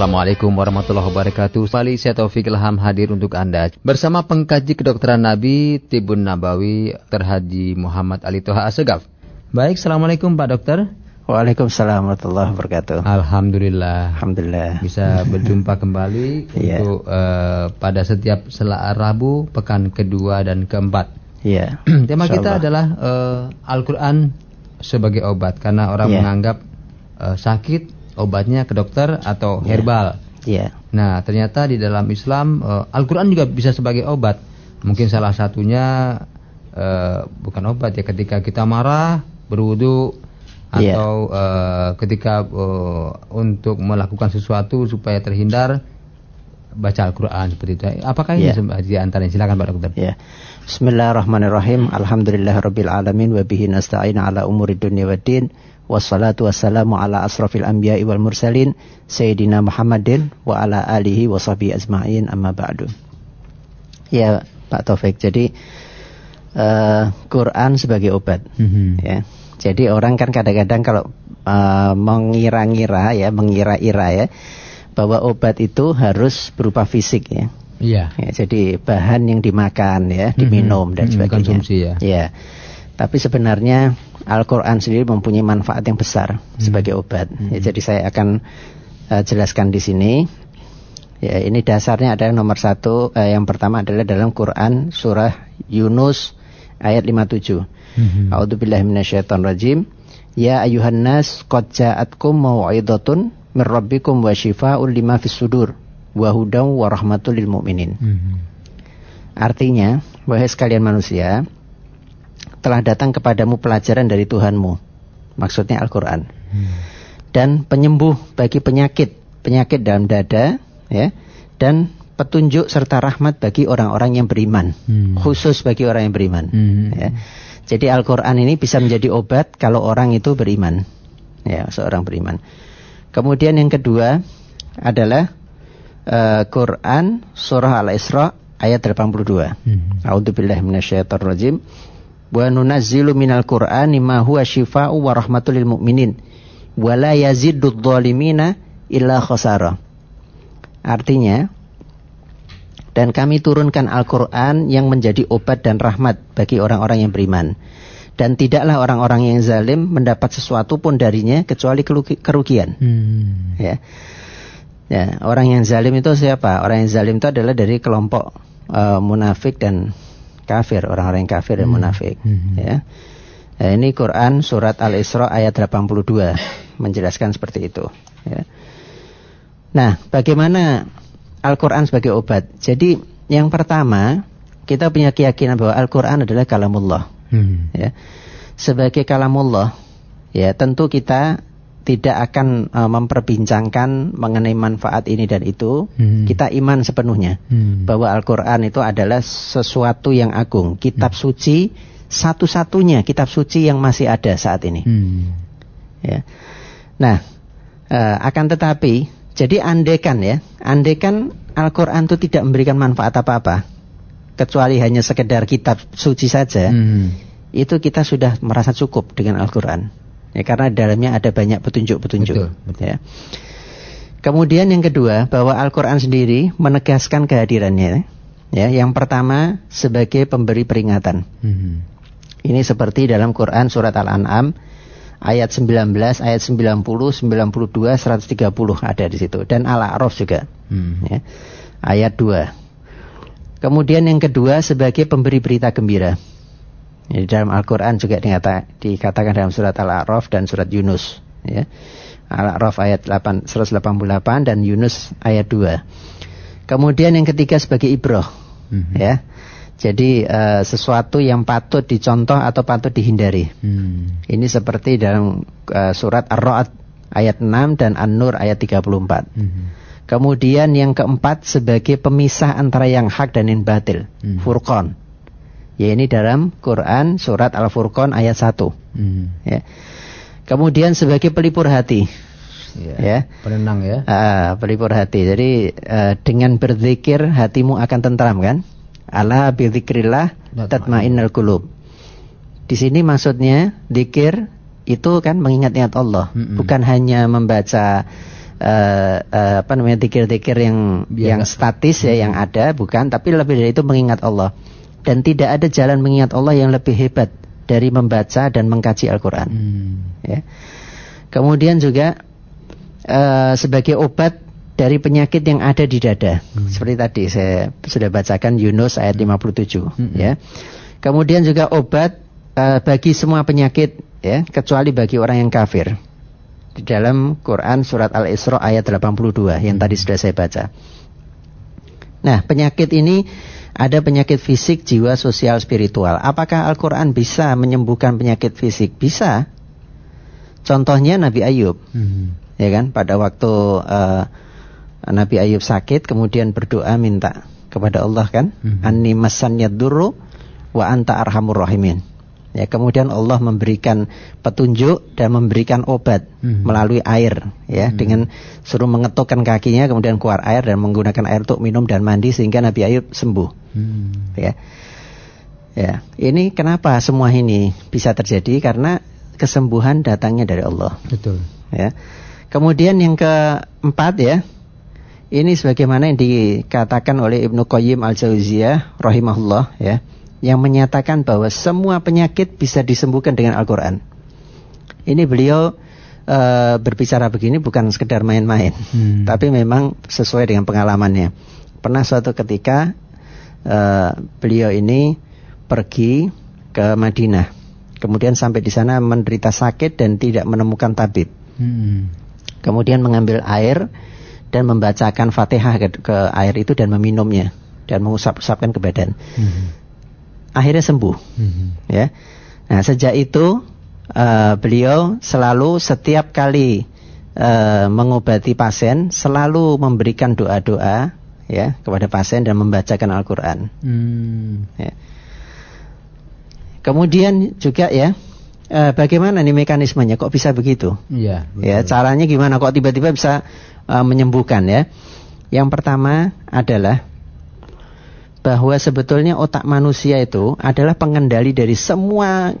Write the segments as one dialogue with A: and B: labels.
A: Assalamualaikum warahmatullahi wabarakatuh. Kembali saya Taufik Ilham hadir untuk Anda bersama pengkaji kedokteran Nabi Tibun Nabawi Terhaji Muhammad Ali Toha Asegaf. Baik, Assalamualaikum Pak Dokter.
B: Waalaikumsalam warahmatullahi wabarakatuh.
A: Alhamdulillah.
B: Alhamdulillah.
A: Bisa berjumpa kembali
B: Iya.
A: untuk eh, pada setiap sela Rabu pekan kedua dan keempat.
B: Iya.
A: Tema kita
B: Insyaallah.
A: adalah eh, Al-Quran sebagai obat karena orang
B: Iya.
A: menganggap eh, sakit obatnya ke dokter atau herbal.
B: Iya.
A: Nah ternyata di dalam Islam eh, Al-Quran juga bisa sebagai obat. Mungkin salah satunya eh, bukan obat ya ketika kita marah berwudu
B: Iya.
A: atau eh, ketika eh, untuk melakukan sesuatu supaya terhindar baca Al-Quran seperti itu. Apakah ini
B: Iya.
A: di antaranya? Silakan Pak Dokter.
B: Ya. Bismillahirrahmanirrahim. Alhamdulillahirabbil alamin wa bihi nasta'in ala umuri dunya waddin. Wassalatu wassalamu ala asrafil anbiya'i wal mursalin sayyidina Muhammadin wa ala alihi wa sahbihi ajma'in amma ba'du. Ya, Pak Taufik. Jadi eh, Quran sebagai obat.
A: Mhm.
B: Ya. Jadi orang kan kadang-kadang kalau eh, mengira-ngira ya, mengira-ira ya bahwa obat itu harus berupa fisik ya.
A: Iya.
B: Ya, jadi bahan yang dimakan ya, diminum
A: Mhm,
B: dan sebagainya.
A: konsumsi ya.
B: Tapi sebenarnya Al-Qur'an sendiri mempunyai manfaat yang besar sebagai obat. Ya, jadi saya akan eh, jelaskan di sini. Ya, ini dasarnya adalah nomor satu. eh, yang pertama adalah dalam Quran surah Yunus ayat 57.
A: Mhm.
B: A'udzubillahi minasyaitonirrajim. Ya ayuhan nas qad ja'atkum mau'izatun min rabbikum wa syifaa'un lima fis sudur wa hudan wa rahmatul lil mu'minin.
A: Mhm.
B: Artinya, wahai sekalian manusia, telah datang kepadamu pelajaran dari Tuhanmu. Maksudnya Al-Qur'an.
A: Hmm.
B: Dan penyembuh bagi penyakit, penyakit dalam dada, ya. Dan petunjuk serta rahmat bagi orang-orang yang beriman.
A: Hmm.
B: Khusus bagi orang yang beriman.
A: Hmm.
B: Ya. Jadi Al-Quran ini bisa menjadi obat kalau orang itu beriman. Ya, seorang beriman. Kemudian yang kedua adalah eh, Quran surah Al-Isra ayat 82.
A: Mhm.
B: A'udzubillahi minasyaitonirrajim. Wa nunazzilu minal Qur'ani ma huwa syifaa'u wa rahmatul lil mu'minin wa la zalimina illa khasara. Artinya dan kami turunkan Al-Quran yang menjadi obat dan rahmat bagi orang-orang yang beriman. Dan tidaklah orang-orang yang zalim mendapat sesuatu pun darinya kecuali kerugi- kerugian.
A: Hmm.
B: Ya. ya, orang yang zalim itu siapa? Orang yang zalim itu adalah dari kelompok eh, munafik dan kafir, orang-orang yang kafir dan munafik.
A: Hmm.
B: Ya. Nah, ini Quran surat Al-Isra ayat 82 menjelaskan seperti itu. Ya. Nah, bagaimana Al-Quran sebagai obat? Jadi yang pertama kita punya keyakinan bahwa Al-Quran adalah kalamullah.
A: Hmm.
B: Ya. Sebagai kalamullah, ya tentu kita tidak akan eh, memperbincangkan mengenai manfaat ini dan itu.
A: Hmm.
B: Kita iman sepenuhnya
A: Hmm.
B: bahwa Al-Quran itu adalah sesuatu yang agung, kitab
A: Hmm.
B: suci satu-satunya kitab suci yang masih ada saat ini.
A: Hmm.
B: Ya. Nah, eh, akan tetapi, jadi andekan ya, andekan Al-Quran itu tidak memberikan manfaat apa-apa, kecuali hanya sekedar kitab suci saja,
A: Hmm.
B: itu kita sudah merasa cukup dengan Al-Quran. Ya, karena dalamnya ada banyak petunjuk-petunjuk.
A: Betul, betul.
B: Ya. Kemudian yang kedua, bahwa Al-Quran sendiri menegaskan kehadirannya. Ya, yang pertama sebagai pemberi peringatan.
A: Hmm.
B: Ini seperti dalam Quran surat Al-An'am ayat 19, ayat 90, 92, 130 ada di situ dan Al-A'raf juga.
A: Hmm.
B: Ya. Ayat 2. Kemudian yang kedua sebagai pemberi berita gembira. Jadi dalam Al-Qur'an juga dikata, dikatakan dalam surat Al-A'raf dan surat Yunus, ya. Al-A'raf ayat 8, 188 dan Yunus ayat 2. Kemudian yang ketiga sebagai ibrah,
A: Mhm.
B: ya. Jadi eh, sesuatu yang patut dicontoh atau patut dihindari.
A: Hmm.
B: Ini seperti dalam eh, surat Ar-Ra'd ayat 6 dan An-Nur ayat 34.
A: Hmm.
B: Kemudian yang keempat sebagai pemisah antara yang hak dan yang batil.
A: Hmm.
B: Furqan. Ya ini dalam Quran surat Al-Furqan ayat 1.
A: Hmm.
B: Ya. Kemudian sebagai pelipur hati.
A: Ya.
B: Ya.
A: Penenang ya.
B: Ah, pelipur hati. Jadi eh, dengan berzikir hatimu akan tentram kan? Ala bidzikrillah tatmainnul qulub. Di sini maksudnya zikir itu kan mengingat-ingat Allah,
A: Mm-mm.
B: bukan hanya membaca uh, uh, apa namanya tikir-tikir yang
A: Biar
B: yang statis ya yang ada bukan tapi lebih dari itu mengingat Allah dan tidak ada jalan mengingat Allah yang lebih hebat dari membaca dan mengkaji Al-Qur'an
A: Hmm.
B: ya. Kemudian juga eh, sebagai obat dari penyakit yang ada di dada. Seperti tadi saya sudah bacakan Yunus ayat 57
A: Hmm.
B: ya. Kemudian juga obat eh, bagi semua penyakit ya, kecuali bagi orang yang kafir. Di dalam Quran surat Al-Isra ayat 82 yang tadi sudah saya baca. Nah, penyakit ini ada penyakit fisik, jiwa, sosial, spiritual. Apakah Al-Quran bisa menyembuhkan penyakit fisik? Bisa. Contohnya Nabi Ayub,
A: Hmm.
B: ya kan? Pada waktu eh, Nabi Ayub sakit, kemudian berdoa minta kepada Allah kan,
A: Mhm.
B: Anni masanyad durru wa anta arhamur rahimin. Ya, kemudian Allah memberikan petunjuk dan memberikan obat
A: Mhm.
B: melalui air, ya,
A: Mhm.
B: dengan suruh mengetukkan kakinya, kemudian keluar air dan menggunakan air untuk minum dan mandi sehingga Nabi Ayub sembuh.
A: Hmm.
B: Ya, ya. Ini kenapa semua ini bisa terjadi? Karena kesembuhan datangnya dari Allah.
A: Betul.
B: Ya. Kemudian yang keempat ya, ini sebagaimana yang dikatakan oleh Ibnu Qayyim al-Jauziyah rahimahullah ya, yang menyatakan bahwa semua penyakit bisa disembuhkan dengan Al-Qur'an. Ini beliau eh, berbicara begini bukan sekedar main-main,
A: Hmm.
B: tapi memang sesuai dengan pengalamannya. Pernah suatu ketika eh, beliau ini pergi ke Madinah, kemudian sampai di sana menderita sakit dan tidak menemukan tabib.
A: Hmm.
B: Kemudian mengambil air dan membacakan Fatihah ke, ke air itu dan meminumnya dan mengusap-usapkan ke badan.
A: Hmm.
B: Akhirnya sembuh,
A: Hmm.
B: ya. Nah, sejak itu eh, beliau selalu setiap kali eh, mengobati pasien selalu memberikan doa-doa ya kepada pasien dan membacakan Al-Qur'an.
A: Hmm.
B: Ya. Kemudian juga ya, eh, bagaimana nih mekanismenya? Kok bisa begitu?
A: Iya.
B: Ya, caranya gimana kok tiba-tiba bisa uh, menyembuhkan ya? Yang pertama adalah bahwa sebetulnya otak manusia itu adalah pengendali dari semua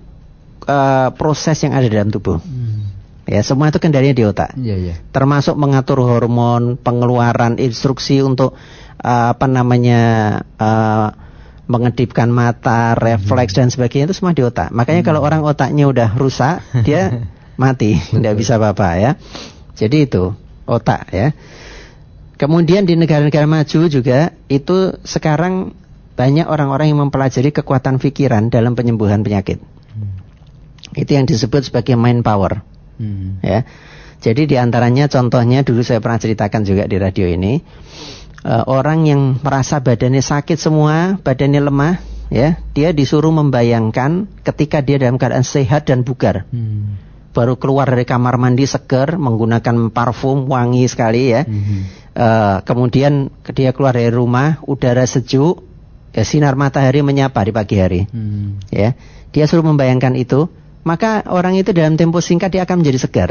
B: uh, proses yang ada dalam tubuh.
A: Hmm.
B: Ya, semua itu kendalinya di otak.
A: Iya, iya.
B: Termasuk mengatur hormon, pengeluaran instruksi untuk uh, apa namanya uh, mengedipkan mata, refleks dan sebagainya itu semua di otak. Makanya kalau orang otaknya udah rusak, dia mati, tidak bisa apa-apa ya. Jadi itu otak ya. Kemudian di negara-negara maju juga itu sekarang banyak orang-orang yang mempelajari kekuatan pikiran dalam penyembuhan penyakit. Itu yang disebut sebagai mind power
A: Hmm.
B: ya. Jadi di antaranya contohnya dulu saya pernah ceritakan juga di radio ini eh, orang yang merasa badannya sakit semua, badannya lemah, ya, dia disuruh membayangkan ketika dia dalam keadaan sehat dan bugar,
A: Hmm.
B: Baru keluar dari kamar mandi seger, menggunakan parfum wangi sekali ya.
A: Hmm.
B: Eh, kemudian dia keluar dari rumah, udara sejuk, ya, sinar matahari menyapa di pagi hari
A: Hmm.
B: ya dia suruh membayangkan itu maka orang itu dalam tempo singkat dia akan menjadi segar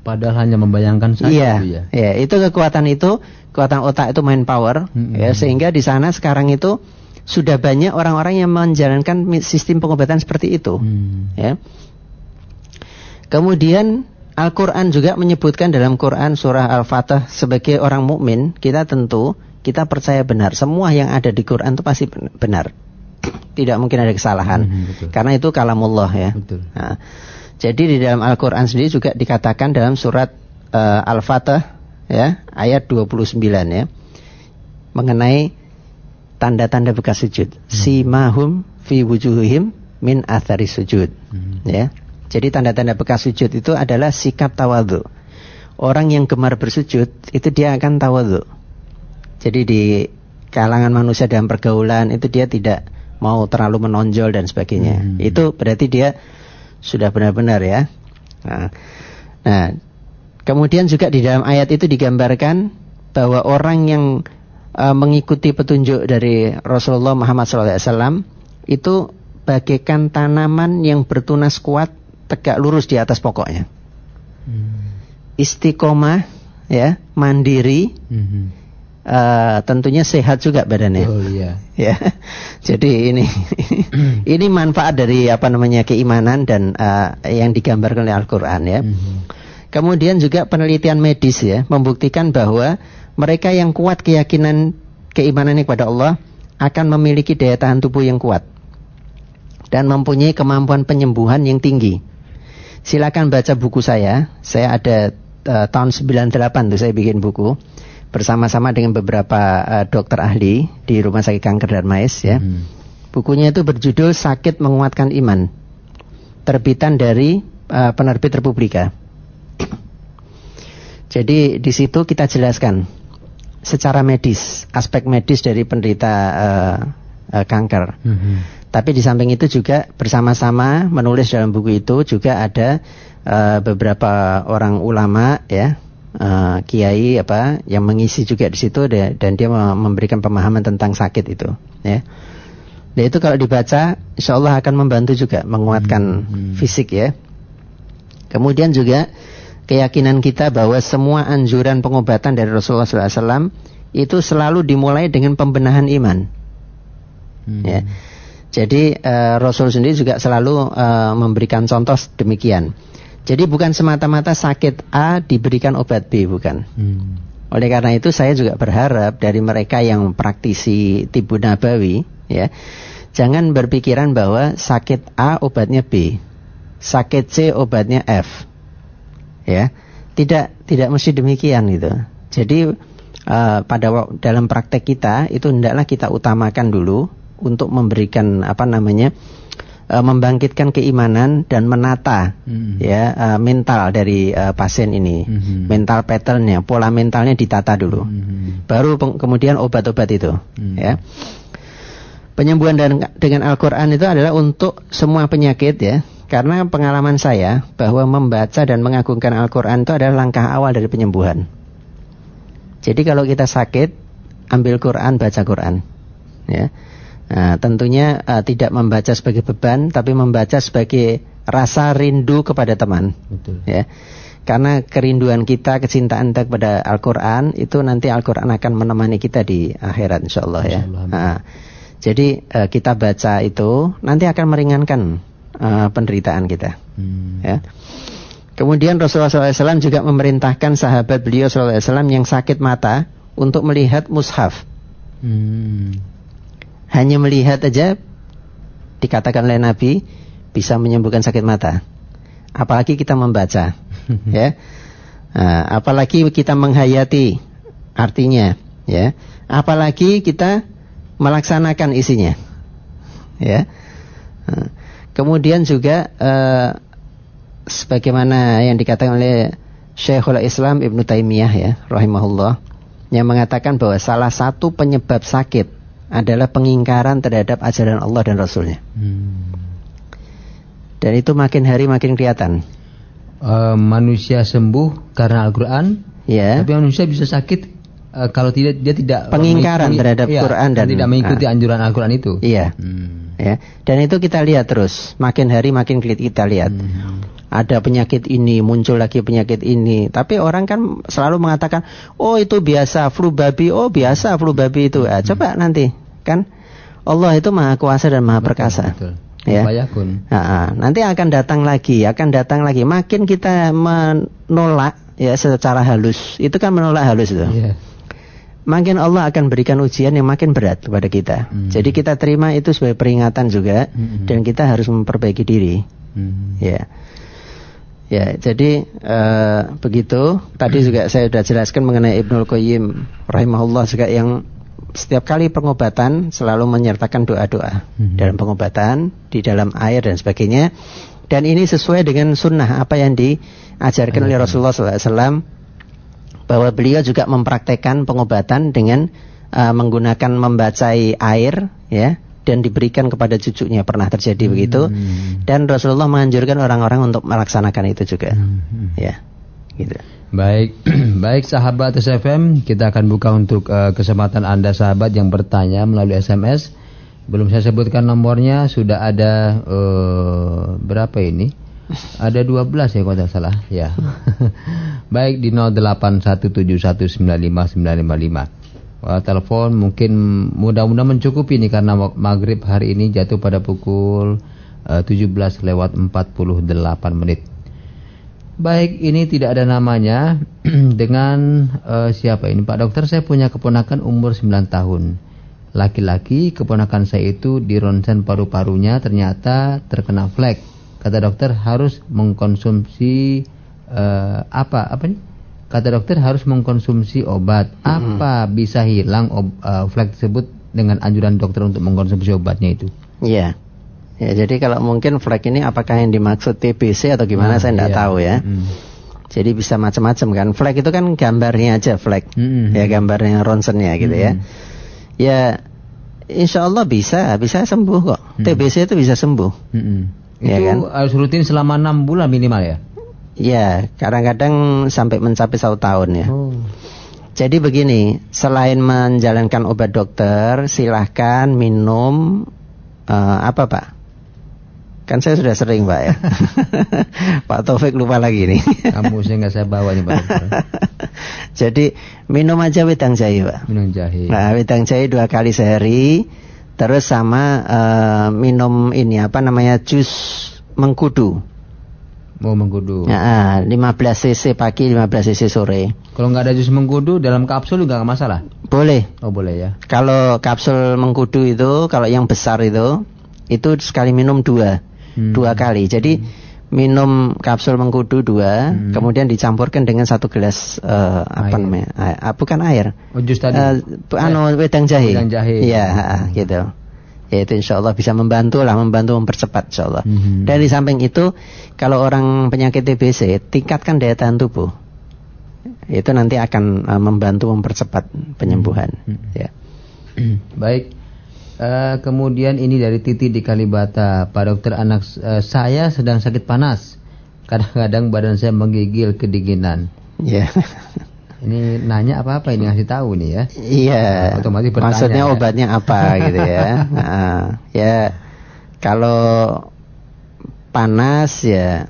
A: Padahal hanya membayangkan saja
B: iya
A: ya.
B: ya itu kekuatan itu kekuatan otak itu main power
A: Mm-mm.
B: ya sehingga di sana sekarang itu sudah banyak orang-orang yang menjalankan sistem pengobatan seperti itu
A: Hmm.
B: ya kemudian Al-Quran juga menyebutkan dalam Quran surah Al-Fatah sebagai orang mukmin kita tentu kita percaya benar semua yang ada di Quran itu pasti ben- benar tidak mungkin ada kesalahan
A: Mhm, betul.
B: karena itu kalamullah ya
A: Betul.
B: Nah, jadi di dalam Al-Quran sendiri juga dikatakan dalam surat eh, Al-Fatah ya ayat 29 ya mengenai tanda-tanda bekas sujud. Simahum fi wujuhihim min athari sujud.
A: Hmm.
B: Ya. Jadi tanda-tanda bekas sujud itu adalah sikap tawadhu. Orang yang gemar bersujud itu dia akan tawadhu. Jadi di kalangan manusia dalam pergaulan itu dia tidak mau terlalu menonjol dan sebagainya.
A: Hmm.
B: Itu berarti dia sudah benar-benar ya. Nah, nah, kemudian juga di dalam ayat itu digambarkan bahwa orang yang uh, mengikuti petunjuk dari Rasulullah Muhammad SAW itu bagaikan tanaman yang bertunas kuat tegak lurus di atas pokoknya.
A: Hmm.
B: Istiqomah, ya, mandiri,
A: Hmm.
B: uh, tentunya sehat juga badannya.
A: Oh iya.
B: Ya, jadi ini ini manfaat dari apa namanya keimanan dan uh, yang digambarkan oleh Al-Quran ya.
A: Hmm.
B: Kemudian juga penelitian medis ya membuktikan bahwa mereka yang kuat keyakinan keimanannya kepada Allah akan memiliki daya tahan tubuh yang kuat dan mempunyai kemampuan penyembuhan yang tinggi. Silakan baca buku saya. Saya ada uh, tahun 98 tuh saya bikin buku bersama-sama dengan beberapa uh, dokter ahli di Rumah Sakit Kanker Darmais ya. Hmm. Bukunya itu berjudul Sakit Menguatkan Iman. Terbitan dari uh, penerbit Republika. Jadi di situ kita jelaskan secara medis, aspek medis dari penderita uh, uh, kanker. Mm -hmm. Tapi di samping itu juga bersama-sama menulis dalam buku itu juga ada uh, beberapa orang ulama ya, uh, kiai apa yang mengisi juga di situ dan dia memberikan pemahaman tentang sakit itu ya. Dan itu kalau dibaca insya Allah akan membantu juga menguatkan mm -hmm. fisik ya. Kemudian juga keyakinan kita bahwa semua anjuran pengobatan dari Rasulullah SAW itu selalu dimulai dengan pembenahan iman. Hmm. Ya. Jadi uh, Rasul sendiri juga selalu uh, memberikan contoh demikian. Jadi bukan semata-mata sakit A diberikan obat B, bukan. Hmm. Oleh karena itu saya juga berharap dari mereka yang praktisi tibu nabawi, ya, jangan berpikiran bahwa sakit A obatnya B, sakit C obatnya F ya tidak tidak mesti demikian gitu jadi uh, pada dalam praktek kita itu hendaklah kita utamakan dulu untuk memberikan apa namanya uh, membangkitkan keimanan dan menata hmm. ya uh, mental dari uh, pasien ini hmm. mental patternnya pola mentalnya ditata dulu hmm. baru kemudian obat-obat itu hmm. ya penyembuhan dan, dengan Al-Quran itu adalah untuk semua penyakit ya karena pengalaman saya bahwa membaca dan mengagungkan Al-Quran itu adalah langkah awal dari penyembuhan. Jadi kalau kita sakit, ambil Quran, baca Quran. Ya. Nah, tentunya uh, tidak membaca sebagai beban, tapi membaca sebagai rasa rindu kepada teman. Betul. Ya. Karena kerinduan kita, kecintaan kita kepada Al-Quran, itu nanti Al-Quran akan menemani kita di akhirat insya Allah ya. Nah, jadi uh, kita baca itu nanti akan meringankan uh, penderitaan kita. Hmm. Ya. Kemudian Rasulullah SAW juga memerintahkan sahabat beliau SAW yang sakit mata untuk melihat mushaf. Hmm. Hanya melihat aja dikatakan oleh Nabi bisa menyembuhkan sakit mata. Apalagi kita membaca, ya. Nah, apalagi kita menghayati artinya, ya. Apalagi kita melaksanakan isinya, ya. Nah, Kemudian juga uh, sebagaimana yang dikatakan oleh Syekhul Islam Ibnu Taimiyah ya, rahimahullah, yang mengatakan bahwa salah satu penyebab sakit adalah pengingkaran terhadap ajaran Allah dan Rasulnya. Hmm. Dan itu makin hari makin kelihatan.
A: Uh, manusia sembuh karena Al-Quran, ya. tapi manusia bisa sakit uh, kalau tidak dia tidak
B: pengingkaran terhadap ya, Quran dan
A: tidak mengikuti uh, anjuran Al-Quran itu.
B: Iya. Hmm ya dan itu kita lihat terus makin hari makin kita lihat hmm. Ada penyakit ini muncul lagi penyakit ini. Tapi orang kan selalu mengatakan oh itu biasa flu babi. Oh biasa flu babi itu. Ah, coba nanti kan? Allah itu maha kuasa dan maha perkasa. betul, ya. Nah, nanti akan datang lagi akan datang lagi. Makin kita menolak ya secara halus. Itu kan menolak halus itu. Yeah makin Allah akan berikan ujian yang makin berat kepada kita. Hmm. Jadi kita terima itu sebagai peringatan juga hmm. dan kita harus memperbaiki diri. Hmm. Ya. Ya, jadi uh, begitu. Tadi juga saya sudah jelaskan mengenai Ibnul Qayyim rahimahullah juga yang setiap kali pengobatan selalu menyertakan doa-doa hmm. dalam pengobatan, di dalam air dan sebagainya. Dan ini sesuai dengan sunnah apa yang diajarkan oleh Rasulullah SAW bahwa beliau juga mempraktekkan pengobatan dengan uh, menggunakan membacai air ya dan diberikan kepada cucunya pernah terjadi hmm. begitu dan Rasulullah menganjurkan orang-orang untuk melaksanakan itu juga hmm. ya gitu
A: baik baik sahabat SFM kita akan buka untuk uh, kesempatan anda sahabat yang bertanya melalui SMS belum saya sebutkan nomornya sudah ada uh, berapa ini ada 12 ya kalau tidak salah. Ya. Baik di 0817195955. Telepon mungkin mudah-mudahan mencukupi ini karena maghrib hari ini jatuh pada pukul uh, 17 lewat 48 menit. Baik, ini tidak ada namanya dengan uh, siapa ini Pak Dokter saya punya keponakan umur 9 tahun Laki-laki keponakan saya itu di ronsen paru-parunya ternyata terkena flek Kata dokter harus mengkonsumsi uh, apa apa nih? Kata dokter harus mengkonsumsi obat Apa bisa hilang uh, flek tersebut dengan anjuran dokter untuk mengkonsumsi obatnya itu?
B: Iya yeah. Ya, jadi kalau mungkin flek ini apakah yang dimaksud TBC atau gimana nah, saya tidak iya. tahu ya. Hmm. Jadi bisa macam-macam kan. Flek itu kan gambarnya aja flek. Hmm. Ya gambarnya ronsennya gitu ya. hmm. ya. Ya insya Allah bisa, bisa sembuh kok. Hmm. TBC itu bisa sembuh.
A: Hmm. Ya itu kan? harus rutin selama enam bulan minimal ya?
B: Ya, kadang-kadang sampai mencapai satu tahun ya. Oh. Jadi begini, selain menjalankan obat dokter, silahkan minum uh, apa pak? Kan saya sudah sering Pak ya. Pak Taufik lupa lagi nih.
A: Kamu sih nggak saya bawa nih Pak.
B: Jadi minum aja wedang jahe Pak.
A: Minum jahe.
B: Nah wedang jahe dua kali sehari. Terus sama uh, minum ini apa namanya jus mengkudu.
A: Mau mengkudu.
B: Ya, 15 cc pagi, 15 cc sore.
A: Kalau nggak ada jus mengkudu dalam kapsul juga nggak masalah.
B: Boleh.
A: Oh boleh ya.
B: Kalau kapsul mengkudu itu, kalau yang besar itu, itu sekali minum dua hmm. dua kali. Jadi minum kapsul mengkudu dua, hmm. kemudian dicampurkan dengan satu gelas uh, apa namanya? Uh, bukan air.
A: Oh, jus tadi. Uh,
B: anu wedang jahe.
A: Wedang jahe.
B: Iya, hmm. gitu. Ya itu insya Allah bisa membantu lah, membantu mempercepat insya Allah. Hmm. Dan di samping itu, kalau orang penyakit TBC, tingkatkan daya tahan tubuh. Itu nanti akan uh, membantu mempercepat penyembuhan. Hmm. Ya.
A: Baik. Uh, kemudian ini dari Titi di Kalibata, Pak Dokter anak uh, saya sedang sakit panas. Kadang-kadang badan saya menggigil kedinginan.
B: Iya. Yeah.
A: Ini nanya apa-apa ini ngasih tahu nih ya.
B: Iya. Yeah. Otomatis bertanya. Maksudnya ya. obatnya apa gitu ya. Nah, ya kalau panas ya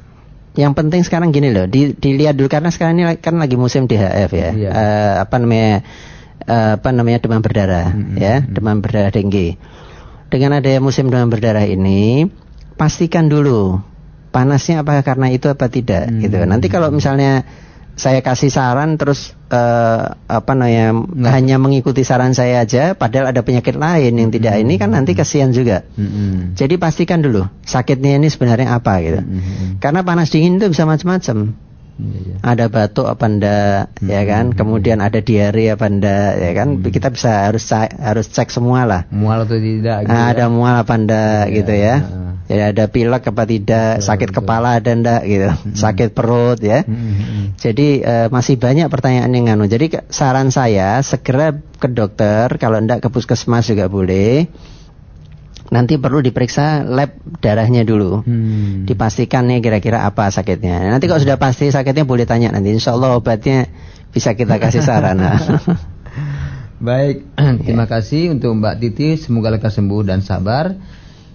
B: yang penting sekarang gini loh, di, dilihat dulu karena sekarang ini kan lagi musim DHF ya. Iya. Uh, apa namanya? uh, apa namanya demam berdarah mm -hmm. ya demam berdarah tinggi dengan adanya musim demam berdarah ini pastikan dulu panasnya apakah karena itu apa tidak mm -hmm. gitu nanti kalau misalnya saya kasih saran terus uh, apa namanya nah. hanya mengikuti saran saya aja padahal ada penyakit lain yang tidak -hmm. ini kan nanti kasihan juga. -hmm. Jadi pastikan dulu sakitnya ini sebenarnya apa gitu. -hmm. Karena panas dingin itu bisa macam-macam. Iya, iya. Ada batuk apa ndak hmm. ya kan? Hmm. Kemudian ada diare apa ndak ya kan? Hmm. Kita bisa harus harus cek semua lah.
A: Mual atau tidak
B: gitu. Nah, ya? ada mual apa ndak ya, gitu ya. Ya ada pilek apa tidak, betul, sakit betul. kepala ada ndak gitu. Hmm. Sakit perut ya. Hmm. hmm, hmm. Jadi uh, masih banyak pertanyaan yang nganu. Jadi saran saya segera ke dokter kalau ndak ke puskesmas juga boleh nanti perlu diperiksa lab darahnya dulu. Hmm. Dipastikan nih kira-kira apa sakitnya. Nanti kalau sudah pasti sakitnya boleh tanya nanti. Insya Allah obatnya bisa kita kasih saran.
A: Baik, terima kasih untuk Mbak Titi. Semoga lekas sembuh dan sabar.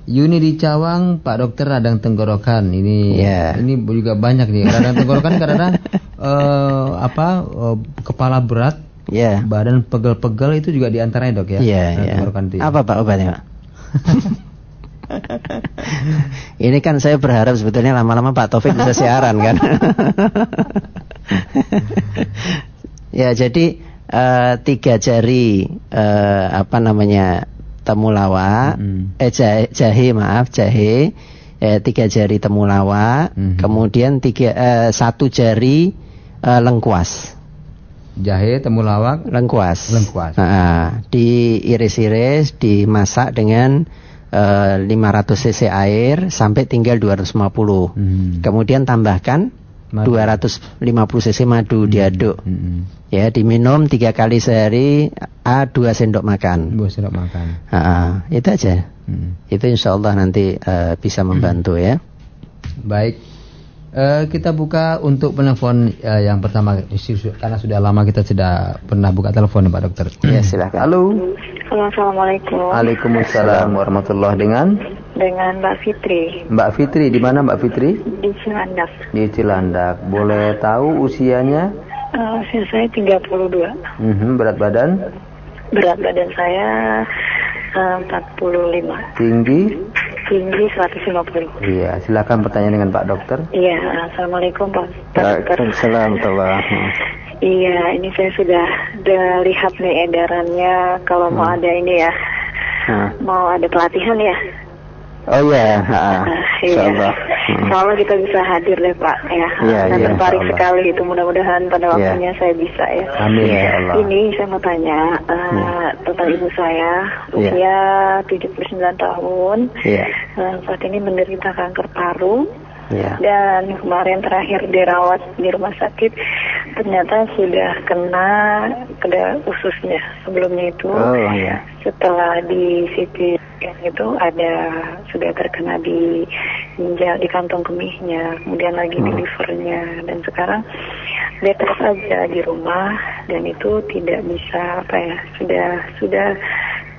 A: Yuni di Cawang, Pak Dokter radang tenggorokan. Ini yeah. ini juga banyak nih. Radang tenggorokan karena uh, apa uh, kepala berat, yeah. badan pegel-pegel itu juga di antaranya dok ya.
B: Yeah, yeah. Apa Pak obatnya Pak? Ini kan saya berharap sebetulnya lama-lama Pak Taufik bisa siaran kan. ya jadi uh, tiga jari uh, apa namanya temulawak, mm. eh jahe, jahe maaf jahe, eh, tiga jari temulawak, mm -hmm. kemudian tiga uh, satu jari lengkuas
A: jahe, temulawak,
B: lengkuas.
A: Lengkuas.
B: Nah, diiris-iris, dimasak dengan uh, eh, 500 cc air sampai tinggal 250. Hmm. Kemudian tambahkan madu. 250 cc madu hmm. diaduk. Hmm. Ya, diminum tiga kali sehari A 2 sendok makan.
A: 2 sendok makan.
B: Nah, itu aja. Hmm. Itu insya Allah nanti uh, bisa membantu hmm. ya.
A: Baik. Uh, kita buka untuk penelpon uh, yang pertama karena sudah lama kita sudah pernah buka telepon Pak Dokter.
B: Ya silakan.
A: Halo.
C: Halo assalamualaikum.
A: Waalaikumsalam warahmatullahi dengan
C: dengan Mbak Fitri.
A: Mbak Fitri di mana Mbak Fitri?
C: Di Cilandak.
A: Di Cilandak. Boleh tahu usianya?
C: Uh, usia saya 32.
A: Mm -hmm, berat badan?
C: Berat badan saya uh, 45.
A: Tinggi?
C: Tinggi 150.
A: Iya, silakan bertanya dengan Pak Dokter.
C: Iya, Assalamualaikum Pak Dokter.
B: Waalaikumsalam
C: Iya, ini saya sudah, lihat nih edarannya kalau mau ada ini ya,
B: Nah.
C: mau ada pelatihan ya.
B: Oh iya,
C: Ah, iya.
B: insyaallah. Hmm.
C: Allah kita bisa hadir deh Pak ya.
B: Iya,
C: saya
B: iya,
C: tertarik
A: insya Allah.
C: sekali itu mudah-mudahan pada
B: Iya.
C: waktunya saya bisa ya.
A: Amin ya Allah.
C: Ini saya mau tanya eh, tentang ibu saya
B: Iya.
C: usia 79 tahun.
B: Iya,
C: Eh, saat ini menderita kanker paru
B: iya.
C: dan kemarin terakhir dirawat di rumah sakit ternyata sudah kena kena ususnya sebelumnya itu
B: Oh iya.
C: setelah di CT scan itu ada sudah terkena di ginjal di kantong kemihnya kemudian lagi di
B: Hmm.
C: livernya dan sekarang dia saja di rumah dan itu tidak bisa apa ya sudah sudah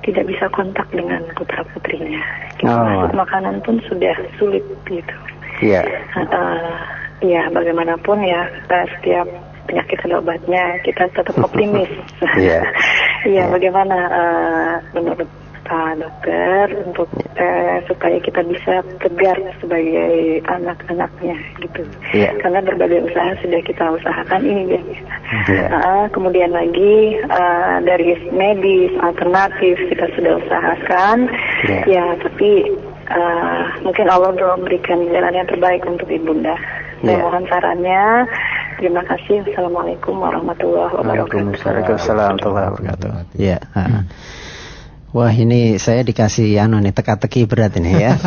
C: tidak bisa kontak dengan putra putrinya
B: Oh.
C: masuk makanan pun sudah sulit gitu
B: Iya.
C: Uh, ya bagaimanapun ya uh, setiap penyakit ada obatnya kita tetap optimis.
B: Iya.
C: Iya
B: Iya.
C: bagaimana uh, menurut Pak Dokter untuk uh, supaya kita bisa tegar sebagai anak-anaknya gitu.
B: Iya.
C: Karena berbagai usaha sudah kita usahakan ini dia.
B: Iya.
C: Uh, kemudian lagi uh, dari medis alternatif kita sudah usahakan.
B: Iya.
C: Ya tapi uh, mungkin Allah belum memberikan jalan yang terbaik untuk ibunda. Saya
B: Iya.
C: mohon sarannya. Terima kasih. Assalamualaikum warahmatullahi wabarakatuh.
B: Waalaikumsalam warahmatullahi wabarakatuh. Iya. ha. Wah ini saya dikasih anu nih teka-teki berat ini ya.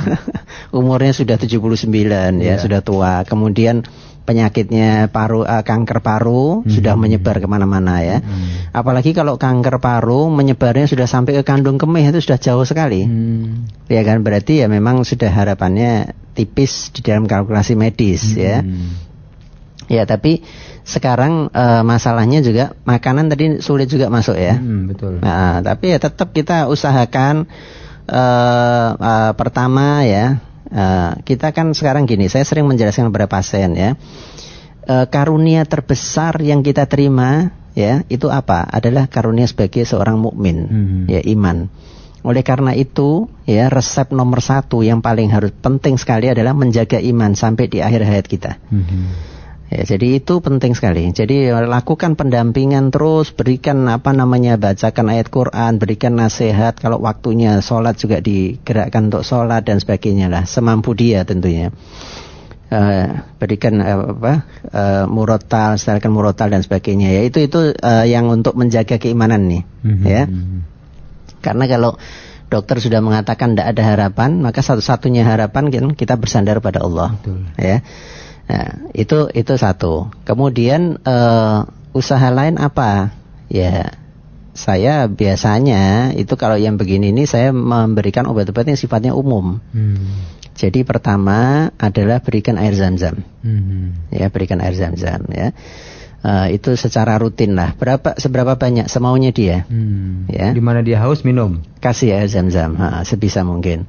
B: Umurnya sudah 79 ya,
A: Iya.
B: sudah tua. Kemudian penyakitnya paru eh, kanker paru
A: Hmm.
B: sudah menyebar ke mana-mana ya.
A: Hmm.
B: Apalagi kalau kanker paru menyebarnya sudah sampai ke kandung kemih itu sudah jauh sekali.
A: Hmm.
B: Ya kan berarti ya memang sudah harapannya tipis di dalam kalkulasi medis ya.
A: Hmm.
B: Ya, tapi sekarang eh, masalahnya juga makanan tadi sulit juga masuk ya.
A: Hmm, betul.
B: Nah, tapi ya tetap kita usahakan eh, eh, pertama ya eh, kita kan sekarang gini, saya sering menjelaskan kepada pasien ya eh, karunia terbesar yang kita terima ya itu apa? Adalah karunia sebagai seorang mukmin
A: Hmm.
B: ya iman. Oleh karena itu ya resep nomor satu yang paling harus penting sekali adalah menjaga iman sampai di akhir hayat kita.
A: Hmm.
B: Ya, jadi itu penting sekali. Jadi lakukan pendampingan terus, berikan apa namanya bacakan ayat Quran, berikan nasihat. Kalau waktunya sholat juga digerakkan untuk sholat dan sebagainya lah, semampu dia tentunya. Eh, berikan eh, apa uh, murotal, setelahkan murotal dan sebagainya. Ya itu itu eh, yang untuk menjaga keimanan nih,
A: Hmm.
B: ya. Karena kalau dokter sudah mengatakan tidak ada harapan, maka satu-satunya harapan kan kita bersandar pada Allah.
A: Betul.
B: Ya. Nah, itu itu satu. Kemudian eh, usaha lain apa? Ya, saya biasanya itu kalau yang begini ini saya memberikan obat-obat yang sifatnya umum.
A: Hmm.
B: Jadi pertama adalah berikan air zam-zam.
A: Hmm.
B: Ya, berikan air zam-zam ya. Eh, itu secara rutin lah. Berapa seberapa banyak semaunya dia.
A: Hmm.
B: Ya.
A: Di mana dia haus minum.
B: Kasih air zam-zam ha, sebisa mungkin.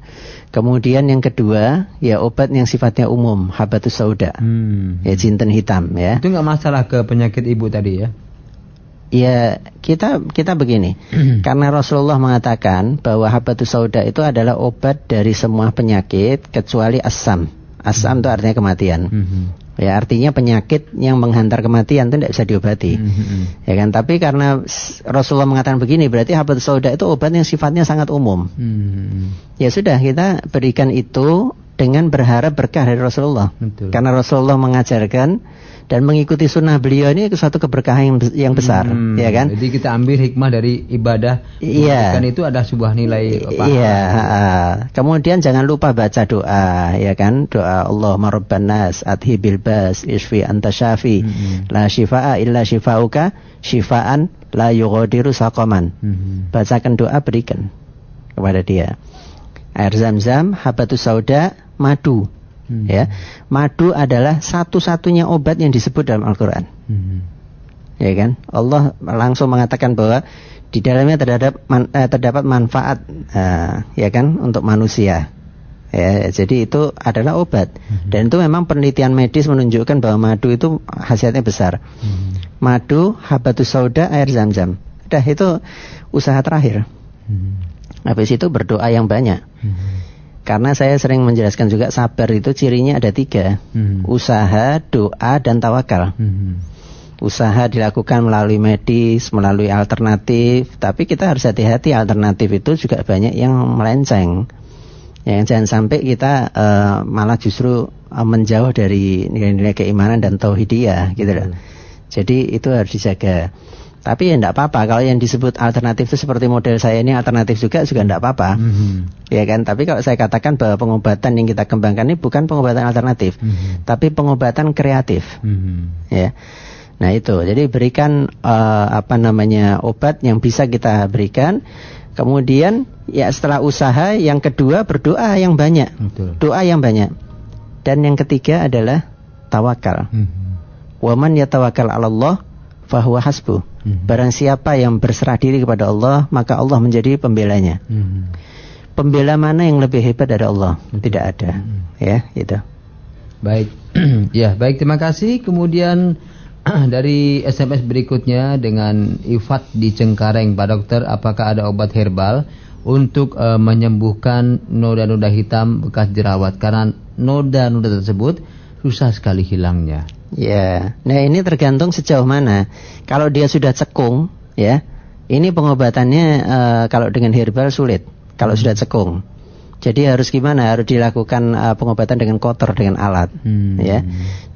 B: Kemudian yang kedua, ya obat yang sifatnya umum, habatus sauda.
A: Hmm.
B: Ya jinten hitam ya.
A: Itu nggak masalah ke penyakit ibu tadi ya?
B: Ya kita kita begini, karena Rasulullah mengatakan bahwa habatus sauda itu adalah obat dari semua penyakit kecuali asam. Asam itu artinya kematian. Ya artinya penyakit yang menghantar kematian itu tidak bisa diobati.
A: Hmm.
B: Ya kan? Tapi karena Rasulullah mengatakan begini, berarti habatus sauda itu obat yang sifatnya sangat umum.
A: Hmm.
B: Ya sudah kita berikan itu dengan berharap berkah dari Rasulullah.
A: Betul.
B: Karena Rasulullah mengajarkan dan mengikuti sunnah beliau ini suatu keberkahan yang, yang besar,
A: Hmm.
B: ya kan?
A: Jadi kita ambil hikmah dari ibadah.
B: Iya.
A: Kan itu ada sebuah nilai apa?
B: Iya. Kemudian jangan lupa baca doa, ya kan? Doa Allah marabban nas adhibil bas isfi anta syafi
A: Mm-mm.
B: la shifaa illa shifauka shifaan la yughadiru saqaman.
A: Hmm.
B: Bacakan doa berikan kepada dia. Air zam-zam, habatus sauda, madu.
A: Hmm.
B: Ya, madu adalah satu-satunya obat yang disebut dalam Al-Quran.
A: Hmm.
B: Ya kan? Allah langsung mengatakan bahwa di dalamnya terdapat man- eh, terdapat manfaat, eh, ya kan, untuk manusia. Ya, jadi itu adalah obat. Dan itu memang penelitian medis menunjukkan bahwa madu itu khasiatnya besar.
A: Hmm.
B: Madu, habatus sauda, air zam-zam. Udah itu usaha terakhir.
A: Hmm.
B: Habis itu berdoa yang banyak.
A: Hmm.
B: Karena saya sering menjelaskan juga sabar itu cirinya ada tiga. Hmm. Usaha, doa, dan tawakal. Hmm. Usaha dilakukan melalui medis, melalui alternatif. Tapi kita harus hati-hati alternatif itu juga banyak yang melenceng. Yang jangan sampai kita uh, malah justru uh, menjauh dari nilai-nilai keimanan dan tauhidiyah gitu loh. Hmm. Jadi itu harus dijaga. Tapi ya tidak apa-apa kalau yang disebut alternatif itu seperti model saya ini alternatif juga juga tidak apa-apa. Mm -hmm. Ya kan? Tapi kalau saya katakan bahwa pengobatan yang kita kembangkan ini bukan pengobatan alternatif, mm -hmm. tapi pengobatan kreatif. Mm -hmm. Ya. Nah, itu. Jadi berikan uh, apa namanya obat yang bisa kita berikan. Kemudian ya setelah usaha yang kedua berdoa yang banyak. Betul. Doa yang banyak. Dan yang ketiga adalah tawakal. Mm -hmm. Waman yatawakal 'ala Allah fahuwa hasbu. Hmm. Barang siapa yang berserah diri kepada Allah, maka Allah menjadi pembelanya. Hmm. Pembela mana yang lebih hebat dari Allah? Tidak ada. Hmm. Ya, itu.
A: Baik. ya, baik terima kasih. Kemudian dari SMS berikutnya dengan Ifat di Cengkareng, Pak Dokter, apakah ada obat herbal untuk uh, menyembuhkan noda-noda hitam bekas jerawat? Karena noda-noda tersebut susah sekali hilangnya.
B: Ya, nah ini tergantung sejauh mana. Kalau dia sudah cekung, ya, ini pengobatannya uh, kalau dengan herbal sulit. Kalau sudah cekung, jadi harus gimana? Harus dilakukan uh, pengobatan dengan kotor dengan alat, hmm. ya.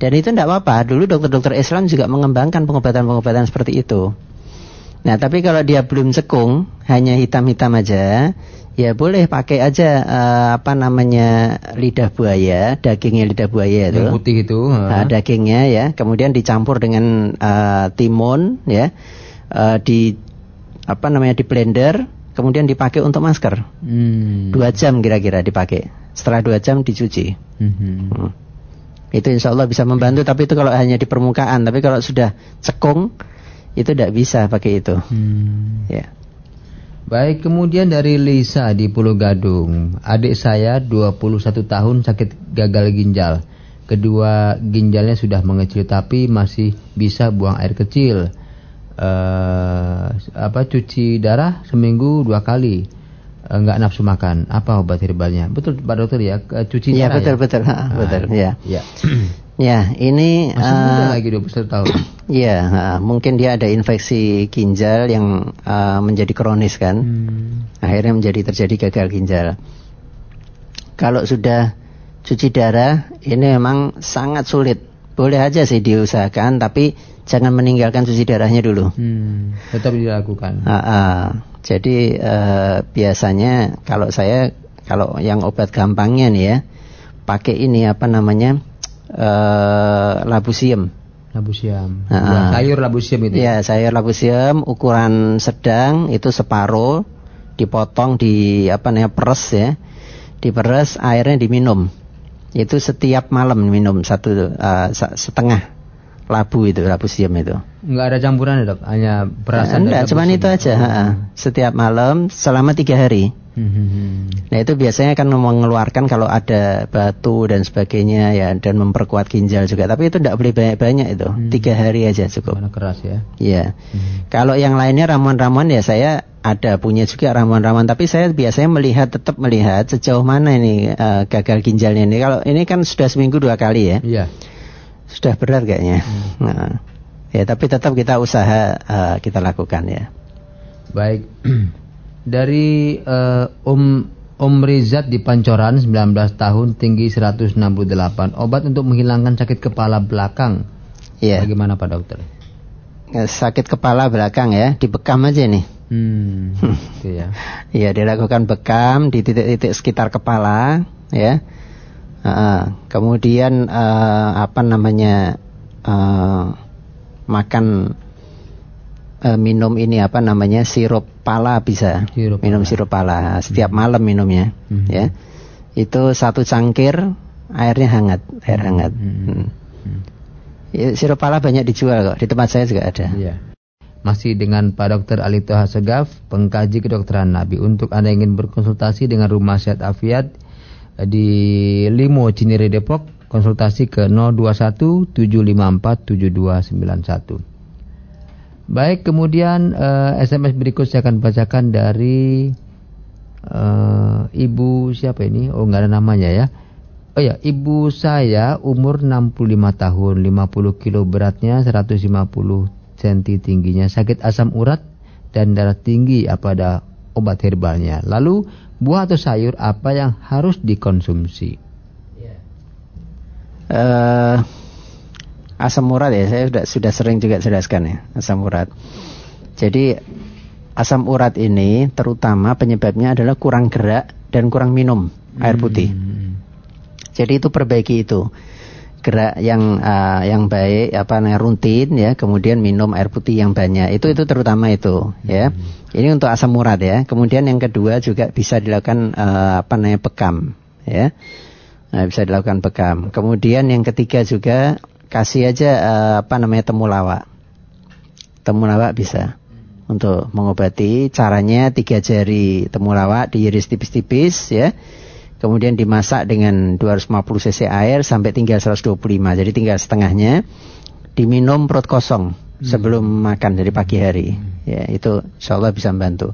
B: Dan itu tidak apa-apa. Dulu dokter-dokter Islam juga mengembangkan pengobatan-pengobatan seperti itu. Nah, tapi kalau dia belum cekung, hanya hitam-hitam aja, Ya boleh pakai aja uh, apa namanya lidah buaya, dagingnya lidah buaya itu.
A: Yang putih itu.
B: Uh, dagingnya ya, kemudian dicampur dengan uh, timun ya, uh, di apa namanya di blender, kemudian dipakai untuk masker. Hmm. Dua jam kira-kira dipakai. Setelah dua jam dicuci. Hmm. Hmm. Itu insya Allah bisa membantu, tapi itu kalau hanya di permukaan. Tapi kalau sudah cekung, itu tidak bisa pakai itu. Hmm. Ya.
A: Baik, kemudian dari Lisa di Pulau Gadung. Adik saya 21 tahun sakit gagal ginjal. Kedua ginjalnya sudah mengecil tapi masih bisa buang air kecil. Uh, apa cuci darah seminggu dua kali. Enggak uh, nafsu makan. Apa obat herbalnya? Betul Pak Dokter ya, cuci
B: ya,
A: darah
B: betul,
A: ya?
B: Betul betul, ha, betul. Ya. ya. Ya, ini
A: masih uh, muda lagi 21 tahun.
B: Iya, uh, mungkin dia ada infeksi ginjal yang uh, menjadi kronis kan. Hmm. Akhirnya menjadi terjadi gagal ginjal. Kalau sudah cuci darah, ini memang sangat sulit. Boleh aja sih diusahakan, tapi jangan meninggalkan cuci darahnya dulu. Hmm,
A: tetap dilakukan.
B: Uh, uh, jadi uh, biasanya kalau saya kalau yang obat gampangnya nih ya, pakai ini apa namanya? Uh, labu siam.
A: Labu siam. Nah, sayur labu siam itu.
B: Ya, sayur labu siam ukuran sedang itu separuh dipotong di apa namanya peres ya. Diperes airnya diminum. Itu setiap malam minum satu uh, setengah labu itu labu siam itu.
A: Enggak ada campuran ya, Dok? Hanya perasan
B: Enggak, cuma itu aja, oh. Setiap malam selama tiga hari. Nah itu biasanya kan mengeluarkan kalau ada batu dan sebagainya ya dan memperkuat ginjal juga. Tapi itu tidak boleh banyak-banyak itu. Hmm. Tiga hari aja cukup.
A: Mana keras ya?
B: Iya. Hmm. Kalau yang lainnya ramuan-ramuan ya saya ada punya juga ramuan-ramuan. Tapi saya biasanya melihat tetap melihat sejauh mana ini uh, gagal ginjalnya ini. Kalau ini kan sudah seminggu dua kali ya. Iya. Sudah berat kayaknya. Hmm. Nah, ya tapi tetap kita usaha uh, kita lakukan ya.
A: Baik. dari uh, Om Om Rizat di Pancoran 19 tahun tinggi 168 obat untuk menghilangkan sakit kepala belakang. Iya. Bagaimana Pak Dokter?
B: Eh, sakit kepala belakang ya, dibekam aja nih. Hmm, gitu ya. Iya, dilakukan bekam di titik-titik sekitar kepala ya. Uh, kemudian uh, apa namanya uh, makan uh, minum ini apa namanya sirup pala bisa sirup minum pala. sirup pala setiap hmm. malam minumnya hmm. ya itu satu cangkir airnya hangat air hmm. hangat hmm. Hmm. Hmm. Ya, sirup pala banyak dijual kok di tempat saya juga ada ya.
A: masih dengan Pak Dr. Ali Toha Segaf pengkaji kedokteran Nabi untuk anda ingin berkonsultasi dengan Rumah Sehat Afiat eh, di Limo Cinere Depok konsultasi ke 021 754 7291 Baik, kemudian uh, eh, SMS berikut saya akan bacakan dari uh, ibu siapa ini? Oh nggak ada namanya ya. Oh ya, ibu saya umur 65 tahun, 50 kilo beratnya, 150 cm tingginya, sakit asam urat dan darah tinggi apa ada obat herbalnya. Lalu buah atau sayur apa yang harus dikonsumsi?
B: Uh, asam urat ya, saya sudah sudah sering juga jelaskan ya asam urat. Jadi asam urat ini terutama penyebabnya adalah kurang gerak dan kurang minum air putih. Hmm. Jadi itu perbaiki itu gerak yang uh, yang baik apa namanya rutin ya kemudian minum air putih yang banyak itu itu terutama itu ya hmm. ini untuk asam urat ya kemudian yang kedua juga bisa dilakukan uh, apa namanya bekam ya nah, bisa dilakukan bekam kemudian yang ketiga juga kasih aja uh, apa namanya temulawak temulawak bisa untuk mengobati caranya tiga jari temulawak diiris tipis-tipis ya. Kemudian dimasak dengan 250 cc air sampai tinggal 125 jadi tinggal setengahnya. Diminum perut kosong hmm. sebelum makan dari pagi hari. Hmm. ya itu insya Allah bisa membantu.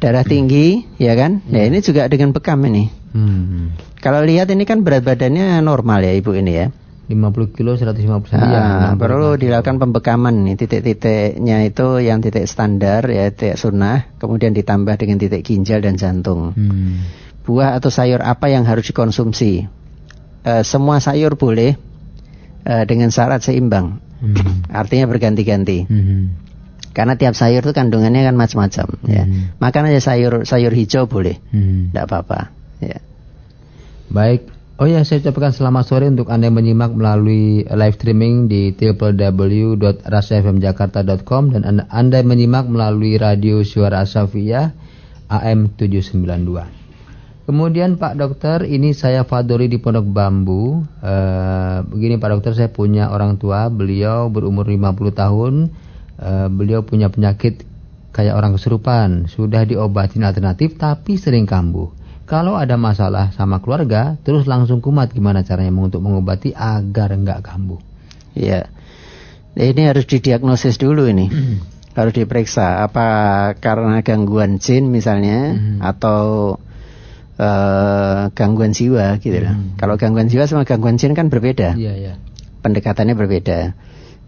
B: Darah hmm. tinggi ya kan? Ya ini juga dengan bekam ini. Hmm. kalau lihat ini kan berat badannya normal ya ibu ini ya
A: 50 kilo 150 cm
B: ah, perlu dilakukan pembekaman nih titik-titiknya itu yang titik standar ya titik sunnah kemudian ditambah dengan titik ginjal dan jantung hmm buah atau sayur apa yang harus dikonsumsi. E, semua sayur boleh e, dengan syarat seimbang. Hmm. Artinya berganti-ganti. Hmm. Karena tiap sayur itu kandungannya kan macam-macam. Ya. Hmm. Ya. Makan aja sayur sayur hijau boleh, tidak hmm. apa-apa. Ya.
A: Baik. Oh ya, saya ucapkan selamat sore untuk Anda yang menyimak melalui live streaming di www.rasafmjakarta.com dan Anda yang menyimak melalui radio Suara Asafiyah AM 792. Kemudian Pak Dokter, ini saya Fadori di Pondok Bambu. E, begini Pak Dokter, saya punya orang tua, beliau berumur 50 tahun. E, beliau punya penyakit kayak orang kesurupan. Sudah diobatin alternatif tapi sering kambuh. Kalau ada masalah sama keluarga, terus langsung kumat gimana caranya untuk mengobati agar enggak kambuh?
B: Iya. Ini harus didiagnosis dulu ini. harus diperiksa apa karena gangguan jin misalnya hmm. atau uh, gangguan jiwa gitu loh. Hmm. Kalau gangguan jiwa sama gangguan jin kan berbeda.
A: Iya, iya.
B: Pendekatannya berbeda.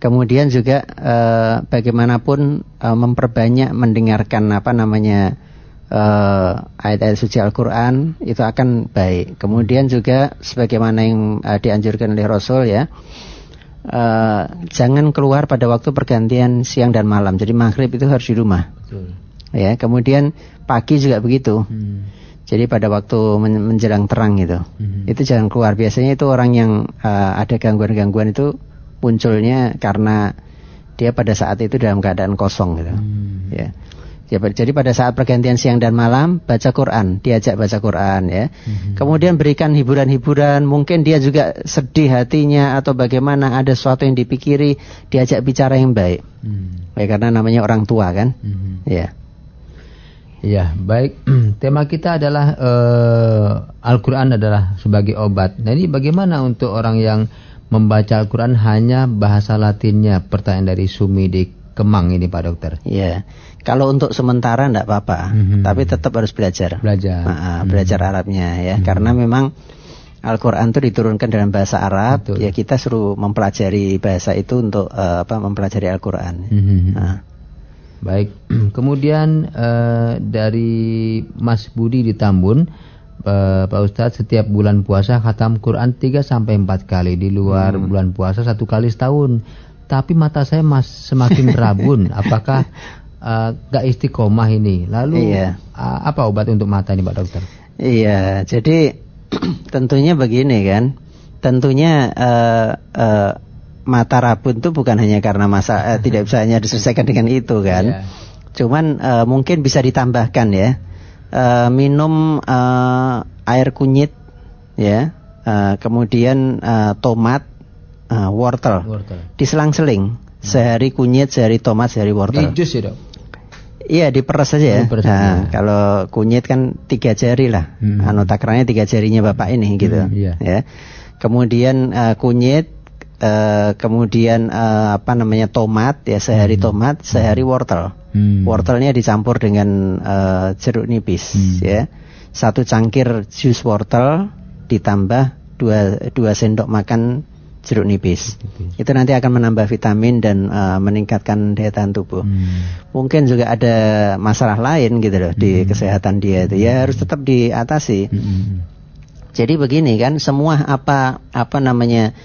B: Kemudian juga uh, bagaimanapun uh, memperbanyak mendengarkan apa namanya ayat-ayat uh, suci Al-Qur'an itu akan baik. Kemudian juga sebagaimana yang uh, dianjurkan oleh Rasul ya. Uh, jangan keluar pada waktu pergantian siang dan malam. Jadi maghrib itu harus di rumah. Betul. Ya, kemudian pagi juga begitu. Hmm jadi pada waktu menjelang terang itu, hmm. itu jangan keluar. Biasanya itu orang yang uh, ada gangguan-gangguan itu munculnya karena dia pada saat itu dalam keadaan kosong gitu. Hmm. Ya. Ya, jadi pada saat pergantian siang dan malam baca Quran, diajak baca Quran ya. Hmm. Kemudian berikan hiburan-hiburan, mungkin dia juga sedih hatinya atau bagaimana ada sesuatu yang dipikiri, diajak bicara yang baik. Hmm. Ya karena namanya orang tua kan. Hmm. Ya.
A: Ya, baik. Tema kita adalah uh, Al-Quran adalah sebagai obat. Nah ini bagaimana untuk orang yang membaca Al-Quran hanya bahasa Latinnya? Pertanyaan dari Sumi di Kemang ini Pak Dokter.
B: Ya, kalau untuk sementara tidak apa-apa, mm -hmm. tapi tetap harus belajar.
A: Belajar. Nah,
B: mm -hmm. Belajar Arabnya ya, mm -hmm. karena memang Al-Quran itu diturunkan dalam bahasa Arab, Betul. ya kita suruh mempelajari bahasa itu untuk uh, apa? Mempelajari Al-Quran. Mm -hmm. nah.
A: Baik, kemudian uh, dari Mas Budi di Tambun, uh, Pak Ustadz setiap bulan puasa khatam Quran 3 sampai 4 kali di luar hmm. bulan puasa satu kali setahun. Tapi mata saya mas semakin berabun. Apakah uh, gak istiqomah ini? Lalu iya. uh, apa obat untuk mata ini Pak Dokter?
B: Iya, jadi tentunya begini kan. Tentunya uh, uh, mata rabun itu bukan hanya karena masa eh, tidak bisa hanya diselesaikan dengan itu kan. Yeah. Cuman uh, mungkin bisa ditambahkan ya. Uh, minum uh, air kunyit ya. Uh, kemudian uh, tomat uh, wortel. wortel. Diselang-seling. Hmm. Sehari kunyit, sehari tomat, sehari wortel.
A: Di jus ya, Dok?
B: Iya diperes saja ya. Diperes nah, ya. kalau kunyit kan tiga jari lah. Hmm. Anu takarannya tiga jarinya bapak ini gitu. Hmm, iya. Ya. Kemudian uh, kunyit uh, kemudian uh, apa namanya tomat ya sehari hmm. tomat sehari wortel Hmm. Wortelnya dicampur dengan uh, jeruk nipis hmm. ya. Satu cangkir jus wortel ditambah dua, dua sendok makan jeruk nipis. Itu nanti akan menambah vitamin dan uh, meningkatkan daya tahan tubuh. Hmm. Mungkin juga ada masalah lain gitu loh hmm. di kesehatan dia itu. Ya harus tetap diatasi. Hmm. Jadi begini kan, semua apa apa namanya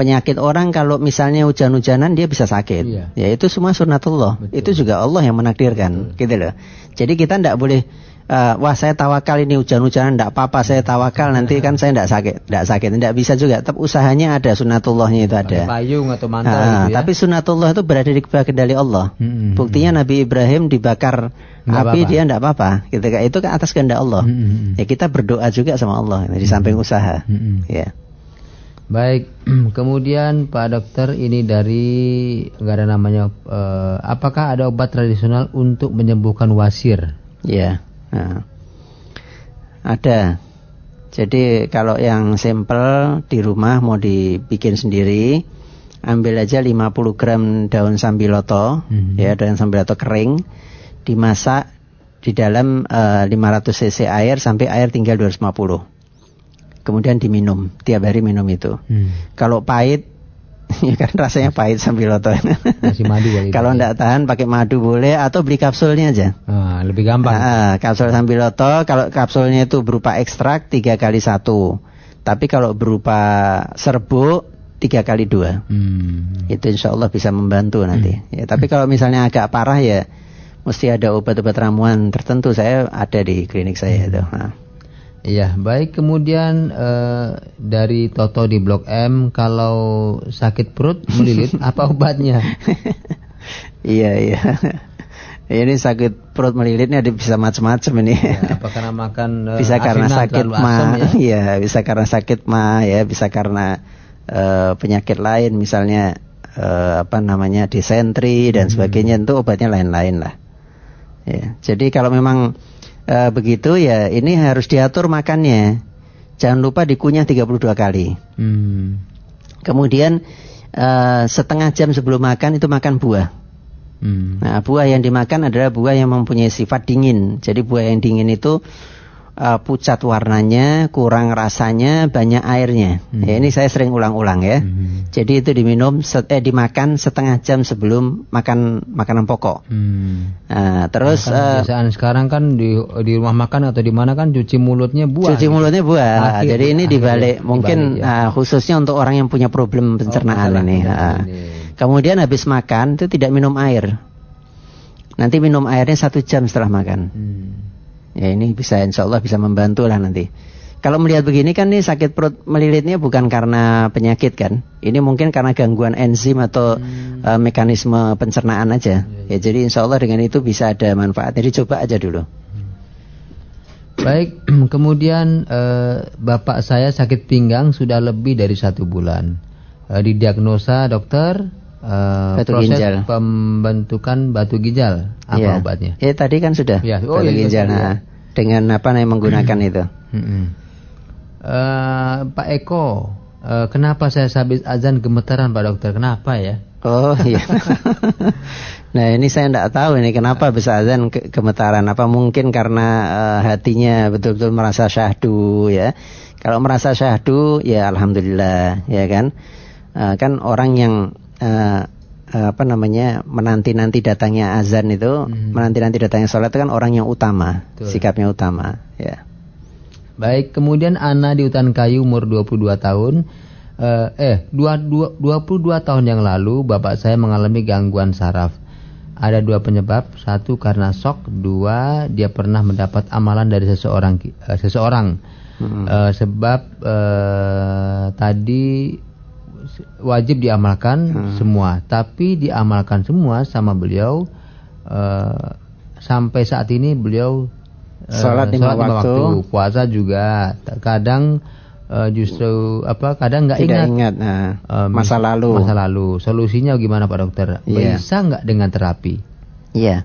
B: penyakit orang kalau misalnya hujan-hujanan dia bisa sakit. Iya. Ya itu semua sunnatullah. Betul. Itu juga Allah yang menakdirkan, Betul. gitu loh. Jadi kita tidak boleh uh, wah saya tawakal ini hujan-hujanan tidak apa-apa saya tawakal nanti kan saya tidak sakit tidak sakit tidak bisa juga tapi usahanya ada sunnatullahnya itu ada
A: payung atau mantel uh, gitu
B: ya? tapi sunnatullah itu berada di kendali Allah hmm, hmm, buktinya hmm. Nabi Ibrahim dibakar Nggak api apa -apa. dia tidak apa-apa ketika itu kan atas kehendak Allah hmm, hmm, hmm. ya kita berdoa juga sama Allah di samping usaha hmm. ya
A: Baik, kemudian Pak Dokter ini dari nggak ada namanya. Uh, apakah ada obat tradisional untuk menyembuhkan wasir?
B: Ya, nah, ada. Jadi kalau yang simple di rumah mau dibikin sendiri, ambil aja 50 gram daun sambiloto, hmm. ya daun sambiloto kering, dimasak di dalam uh, eh, 500 cc air sampai air tinggal 250 kemudian diminum tiap hari minum itu. Hmm. Kalau pahit ya kan rasanya pahit sambil loto. Masih madu ya. Kalau tidak tahan pakai madu boleh atau beli kapsulnya aja.
A: Ah, lebih gampang.
B: Ah, kapsul sambil loto kalau kapsulnya itu berupa ekstrak tiga kali satu. Tapi kalau berupa serbuk tiga kali dua. Hmm. Itu insya Allah bisa membantu nanti. Hmm. Ya, tapi kalau misalnya agak parah ya mesti ada obat-obat ramuan tertentu. Saya ada di klinik saya itu. Nah.
A: Iya, baik. Kemudian uh, dari Toto di Blok M, kalau sakit perut melilit, apa obatnya?
B: iya, iya. Ini sakit perut melilitnya bisa macam-macam ini. Ya,
A: apa karena makan uh,
B: bisa karena sakit ma, ya? Iya, bisa karena sakit ma, ya, bisa karena uh, penyakit lain, misalnya uh, apa namanya disentri dan hmm. sebagainya. Itu obatnya lain-lain lah. Ya, jadi kalau memang e, begitu ya ini harus diatur makannya. Jangan lupa dikunyah 32 kali. Hmm. Kemudian e, setengah jam sebelum makan itu makan buah. Hmm. Nah, buah yang dimakan adalah buah yang mempunyai sifat dingin. Jadi buah yang dingin itu uh, pucat warnanya, kurang rasanya, banyak airnya. Hmm. Ya, ini saya sering ulang-ulang ya. Hmm. Jadi itu diminum, set, eh dimakan setengah jam sebelum makan makanan pokok. Hmm.
A: Nah, terus nah, kan uh, sekarang kan di di rumah makan atau di mana kan cuci mulutnya buah.
B: Cuci mulutnya buah. Akhir, Jadi ini dibalik, mungkin dibalik, ya. uh, khususnya untuk orang yang punya problem pencernaan oh, ini. Uh. Kemudian habis makan itu tidak minum air. Nanti minum airnya satu jam setelah makan. Hmm. Ya ini bisa insya Allah bisa membantu lah nanti. Kalau melihat begini kan nih sakit perut melilitnya bukan karena penyakit kan. Ini mungkin karena gangguan enzim atau hmm. uh, mekanisme pencernaan aja. Ya, ya. ya jadi insya Allah dengan itu bisa ada manfaat. Jadi coba aja dulu. Hmm.
A: Baik, kemudian uh, bapak saya sakit pinggang sudah lebih dari satu bulan. Uh, didiagnosa dokter batu proses ginjal. pembentukan batu ginjal. Apa ya. obatnya?
B: Ya tadi kan sudah ya. oh, batu iya, ginjal. Nah, dengan apa yang menggunakan hmm. itu? Hmm.
A: Uh, Pak Eko, uh, kenapa saya habis azan gemeteran Pak Dokter? Kenapa ya?
B: Oh iya. nah ini saya tidak tahu ini kenapa bisa azan ke gemetaran. Apa mungkin karena uh, hatinya betul-betul merasa syahdu ya? Kalau merasa syahdu ya alhamdulillah ya kan. Uh, kan orang yang uh, apa namanya menanti-nanti datangnya azan itu, hmm. menanti-nanti datangnya sholat itu kan orang yang utama, Betul. sikapnya utama, ya.
A: Baik, kemudian Ana di hutan kayu umur 22 tahun. Eh, 22, 22 tahun yang lalu bapak saya mengalami gangguan saraf. Ada dua penyebab, satu karena shock, dua dia pernah mendapat amalan dari seseorang uh, seseorang. Hmm. Sebab uh, tadi wajib diamalkan hmm. semua, tapi diamalkan semua sama beliau uh, sampai saat ini beliau
B: Salat lima, waktu. waktu,
A: puasa juga. Kadang uh, justru apa? Kadang nggak ingat,
B: ingat nah, uh, masa lalu.
A: Masa lalu. Solusinya gimana Pak Dokter? Yeah. Bisa nggak dengan terapi?
B: Iya. Yeah.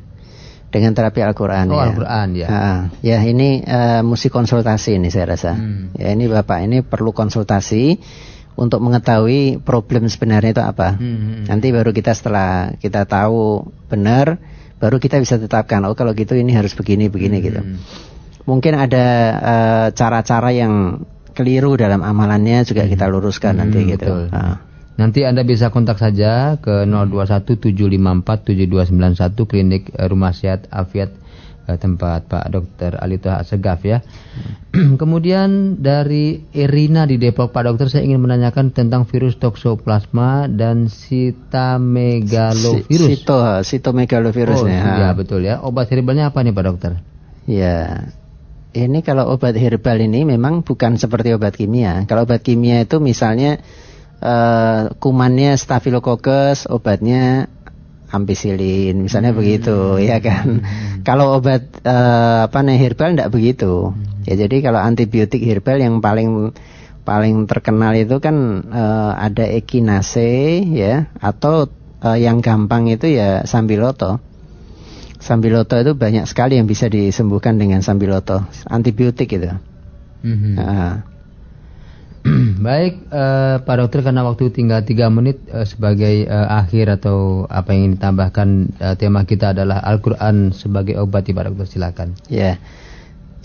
B: Dengan terapi Al-Qur'an
A: oh, ya. Al-Qur'an ya.
B: Uh, ya ini uh, mesti konsultasi ini saya rasa. Hmm. Ya ini Bapak ini perlu konsultasi untuk mengetahui problem sebenarnya itu apa. Hmm. hmm, hmm. Nanti baru kita setelah kita tahu benar baru kita bisa tetapkan oh kalau gitu ini harus begini begini gitu.
A: Hmm.
B: Mungkin ada eh, cara-cara yang keliru dalam amalannya juga kita luruskan nanti
A: Hmm,
B: gitu.
A: betul.
B: Ah.
A: Nanti Anda bisa kontak saja ke 0217547291 Klinik Rumah Sehat Afiat eh, tempat Pak Dr. Ali Toha Segaf ya. Kemudian dari Irina di Depok Pak Dokter saya ingin menanyakan tentang virus toxoplasma dan cytomegalovirus.
B: Si- Sito, sitomegalovirusnya.
A: Oh, iya
B: Ah.
A: betul ya. Obat herbalnya apa nih Pak Dokter?
B: Ya, ini kalau obat herbal ini memang bukan seperti obat kimia. Kalau obat kimia itu misalnya eh, kumannya Staphylococcus, obatnya ampicillin, misalnya begitu, ya kan. Kalau obat eh, apa nih herbal tidak begitu. Ya jadi kalau antibiotik herbal yang paling paling terkenal itu kan eh, ada Echinacea ya atau eh, yang gampang itu ya Sambiloto. Sambiloto itu banyak sekali yang bisa disembuhkan dengan sambiloto, antibiotik itu.
A: Mhm.
B: Nah,
A: Baik, eh, Pak Dokter karena waktu tinggal 3 menit eh, sebagai eh, akhir atau apa yang ingin ditambahkan eh, tema kita adalah Al-Qur'an sebagai obat ya Pak Dokter silakan.
B: ya.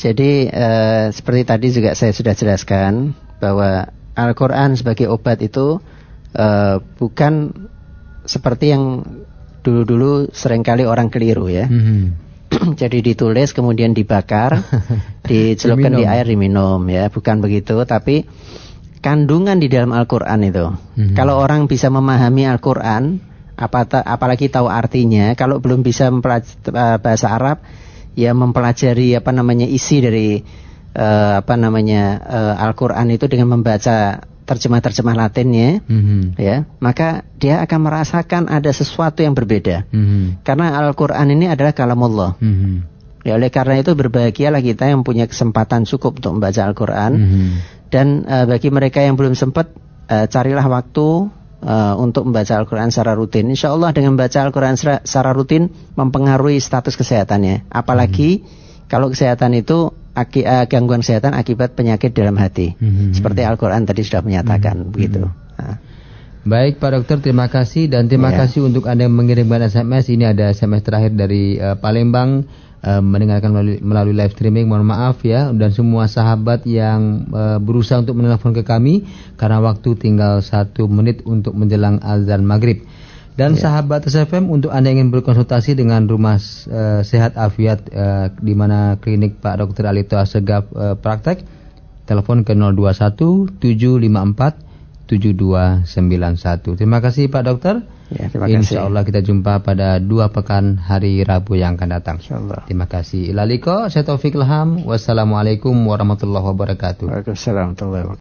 B: Jadi eh, seperti tadi juga saya sudah jelaskan bahwa Al-Quran sebagai obat itu eh, bukan seperti yang dulu-dulu sering kali orang keliru ya.
A: Mhm.
B: Jadi ditulis kemudian dibakar, dicelupkan di air diminum ya, bukan begitu. Tapi kandungan di dalam Al-Quran itu,
A: Mhm.
B: kalau orang bisa memahami Al-Quran, apa- apalagi tahu artinya, kalau belum bisa mempelajari bahasa Arab, ya mempelajari apa namanya isi dari eh, apa namanya eh, Al-Quran itu dengan membaca terjemah-terjemah Latinnya,
A: Mhm.
B: ya, maka dia akan merasakan ada sesuatu yang berbeda.
A: Mhm.
B: Karena Al-Quran ini adalah kalamullah.
A: Mhm.
B: Ya oleh karena itu berbahagialah kita yang punya kesempatan cukup untuk membaca Al-Quran
A: Mhm.
B: dan eh, bagi mereka yang belum sempat eh, carilah waktu eh, untuk membaca Al-Quran secara rutin. Insya Allah dengan membaca Al-Quran secara, rutin mempengaruhi status kesehatannya. Apalagi kalau kesehatan itu aki- eh, gangguan kesehatan akibat penyakit dalam hati.
A: Mhm.
B: Seperti Al-Quran tadi sudah menyatakan
A: Mhm.
B: begitu.
A: Mhm.
B: Nah,
A: Baik Pak Dokter, terima kasih dan terima
B: Ya.
A: kasih untuk Anda yang mengirimkan SMS. Ini ada SMS terakhir dari eh, Palembang eh, mendengarkan melalui, melalui live streaming. Mohon maaf ya dan semua sahabat yang eh, berusaha untuk menelpon ke kami karena waktu tinggal satu menit untuk menjelang azan maghrib. Dan
B: Ya.
A: sahabat SFM untuk Anda yang ingin berkonsultasi dengan Rumah eh, Sehat Afiat eh, di mana klinik Pak Dr. Alito Asegaf eh, praktek, telepon ke 021 754 7291. Terima kasih Pak Dokter.
B: Ya, terima kasih.
A: Insya Allah kita jumpa pada dua pekan hari Rabu yang akan datang.
B: Insya Allah.
A: Terima kasih. Ilaliko, saya Taufik Ilham. Wassalamualaikum warahmatullahi wabarakatuh.
B: Waalaikumsalam warahmatullahi wabarakatuh.